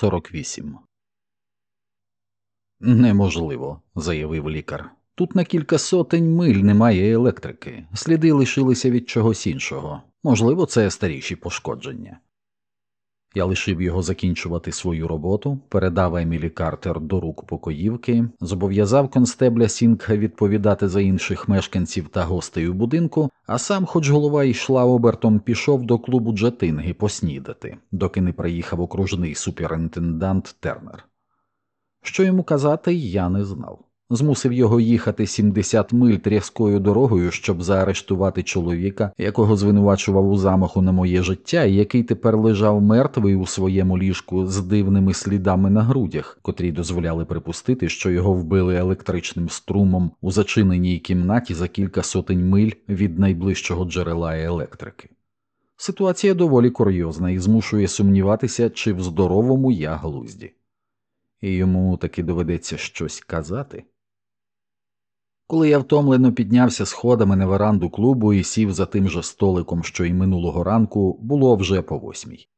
48 Неможливо, заявив лікар. Тут на кілька сотень миль немає електрики, сліди лишилися від чогось іншого. Можливо, це старіші пошкодження. Я лишив його закінчувати свою роботу, передав Емілі Картер до рук покоївки, зобов'язав констебля Сінгха відповідати за інших мешканців та гостей у будинку, а сам, хоч голова йшла обертом, пішов до клубу Джатинги поснідати, доки не приїхав окружний суперінтендант Тернер. Що йому казати, я не знав змусив його їхати 70 миль тряскою дорогою, щоб заарештувати чоловіка, якого звинувачував у замаху на моє життя, і який тепер лежав мертвий у своєму ліжку з дивними слідами на грудях, котрі дозволяли припустити, що його вбили електричним струмом у зачиненій кімнаті за кілька сотень миль від найближчого джерела електрики. Ситуація доволі курйозна і змушує сумніватися, чи в здоровому я глузді. І йому таки доведеться щось казати. Коли я втомлено піднявся сходами на веранду клубу і сів за тим же столиком, що й минулого ранку, було вже по восьмій.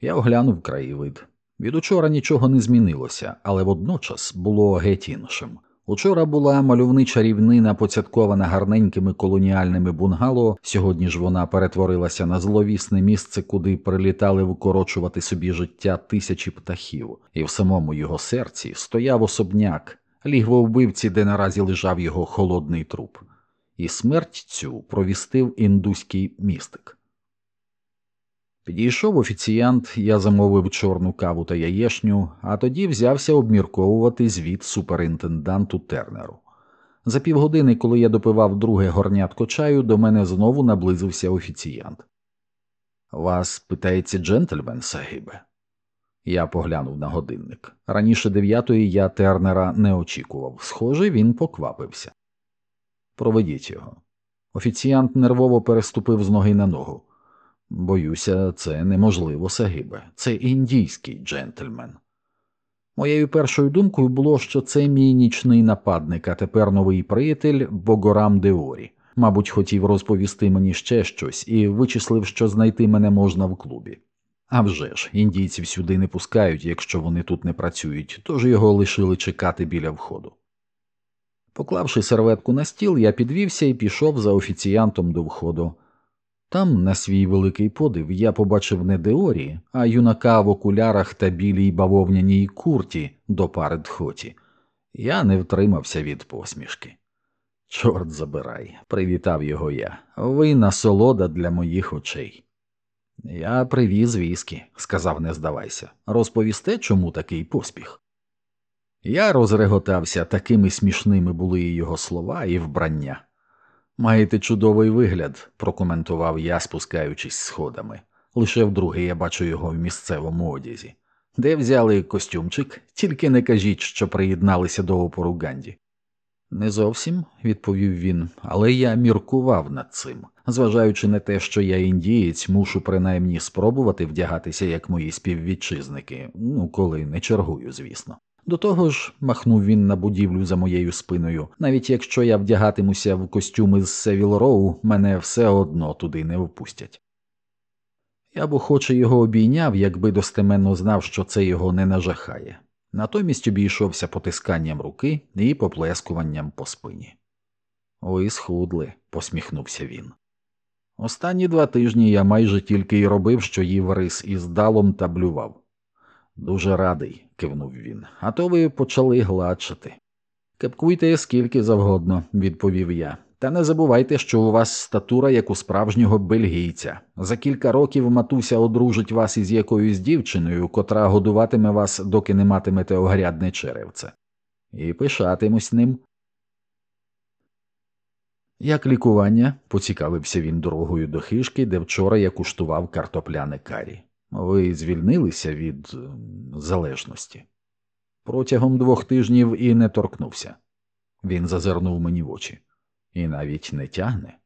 Я оглянув краєвид. Від учора нічого не змінилося, але водночас було геть іншим. Учора була мальовнича рівнина, поцяткована гарненькими колоніальними бунгало. Сьогодні ж вона перетворилася на зловісне місце, куди прилітали викорочувати собі життя тисячі птахів, і в самому його серці стояв особняк, лігво вбивці, де наразі лежав його холодний труп, і смерть цю провістив індуський містик. Підійшов офіціант, я замовив чорну каву та яєшню, а тоді взявся обмірковувати звіт суперінтенданту Тернеру. За півгодини, коли я допивав друге горнятко чаю, до мене знову наблизився офіціант. Вас питається джентльмен, Сагибе? Я поглянув на годинник. Раніше дев'ятої я Тернера не очікував. Схоже, він поквапився. Проведіть його. Офіціант нервово переступив з ноги на ногу. Боюся, це неможливо, Сагибе. Це індійський джентльмен. Моєю першою думкою було, що це мій нічний нападник, а тепер новий приятель Богорам Деорі. Мабуть, хотів розповісти мені ще щось і вичислив, що знайти мене можна в клубі. А вже ж, індійців сюди не пускають, якщо вони тут не працюють, тож його лишили чекати біля входу. Поклавши серветку на стіл, я підвівся і пішов за офіціантом до входу. Там, на свій великий подив, я побачив не Деорі, а юнака в окулярах та білій бавовняній курті до пари дхоті. Я не втримався від посмішки. Чорт забирай, привітав його я. Ви насолода для моїх очей. Я привіз віскі, сказав, не здавайся. Розповісте, чому такий поспіх? Я розреготався, такими смішними були і його слова і вбрання. Маєте чудовий вигляд, прокоментував я, спускаючись сходами. Лише вдруге я бачу його в місцевому одязі. Де взяли костюмчик, тільки не кажіть, що приєдналися до опору Ганді. Не зовсім, відповів він, але я міркував над цим. Зважаючи на те, що я індієць, мушу принаймні спробувати вдягатися як мої співвітчизники, ну коли не чергую, звісно. До того ж, махнув він на будівлю за моєю спиною, навіть якщо я вдягатимуся в костюми з Севіл Роу, мене все одно туди не впустять. Я б охоче його обійняв, якби достеменно знав, що це його не нажахає натомість обійшовся потисканням руки і поплескуванням по спині. Ви схудли, посміхнувся він. Останні два тижні я майже тільки й робив, що їв рис із далом та блював. Дуже радий, кивнув він, а то ви почали гладшати. Кепкуйте скільки завгодно, відповів я, та не забувайте, що у вас статура як у справжнього бельгійця. За кілька років матуся одружить вас із якоюсь дівчиною, котра годуватиме вас, доки не матимете огрядне черевце. І пишатимусь ним. Як лікування, поцікавився він дорогою до хижки, де вчора я куштував картопляне карі. Ви звільнилися від залежності. Протягом двох тижнів і не торкнувся. Він зазирнув мені в очі і навіть не тягне.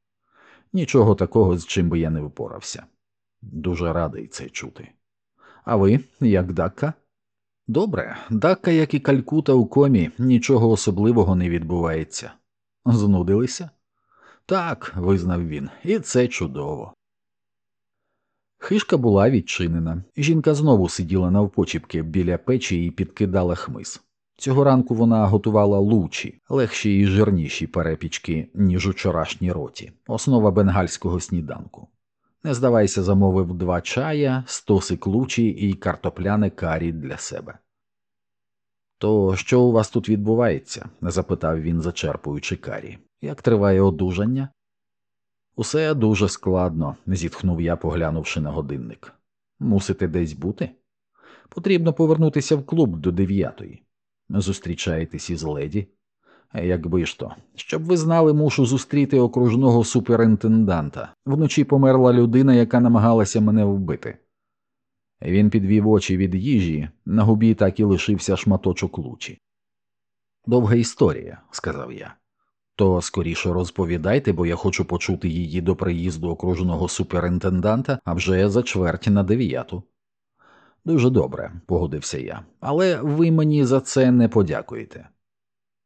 Нічого такого, з чим би я не впорався. Дуже радий це чути. А ви, як Дакка? Добре, Дакка, як і Калькута у комі, нічого особливого не відбувається. Знудилися? Так, визнав він, і це чудово. Хишка була відчинена. Жінка знову сиділа навпочіпки біля печі і підкидала хмиз. Цього ранку вона готувала лучі, легші і жирніші перепічки, ніж учорашні роті, основа бенгальського сніданку. Не здавайся, замовив два чая, стосик лучі і картопляне карі для себе. То що у вас тут відбувається? запитав він, зачерпуючи карі. Як триває одужання? Усе дуже складно, зітхнув я, поглянувши на годинник. Мусите десь бути? Потрібно повернутися в клуб до дев'ятої. Зустрічаєтесь із леді? Якби ж то, щоб ви знали, мушу зустріти окружного суперінтенданта. Вночі померла людина, яка намагалася мене вбити. Він підвів очі від їжі, на губі так і лишився шматочок лучі. Довга історія, сказав я. То скоріше розповідайте, бо я хочу почути її до приїзду окружного суперінтенданта, а вже за чверть на дев'яту. Дуже добре, погодився я, але ви мені за це не подякуєте.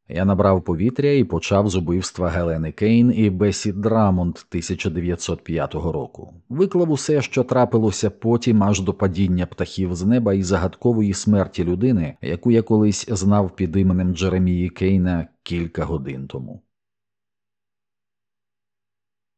Я набрав повітря і почав з убивства Гелени Кейн і Бесі Драмонд 1905 року. Виклав усе, що трапилося потім аж до падіння птахів з неба і загадкової смерті людини, яку я колись знав під іменем Джеремії Кейна кілька годин тому.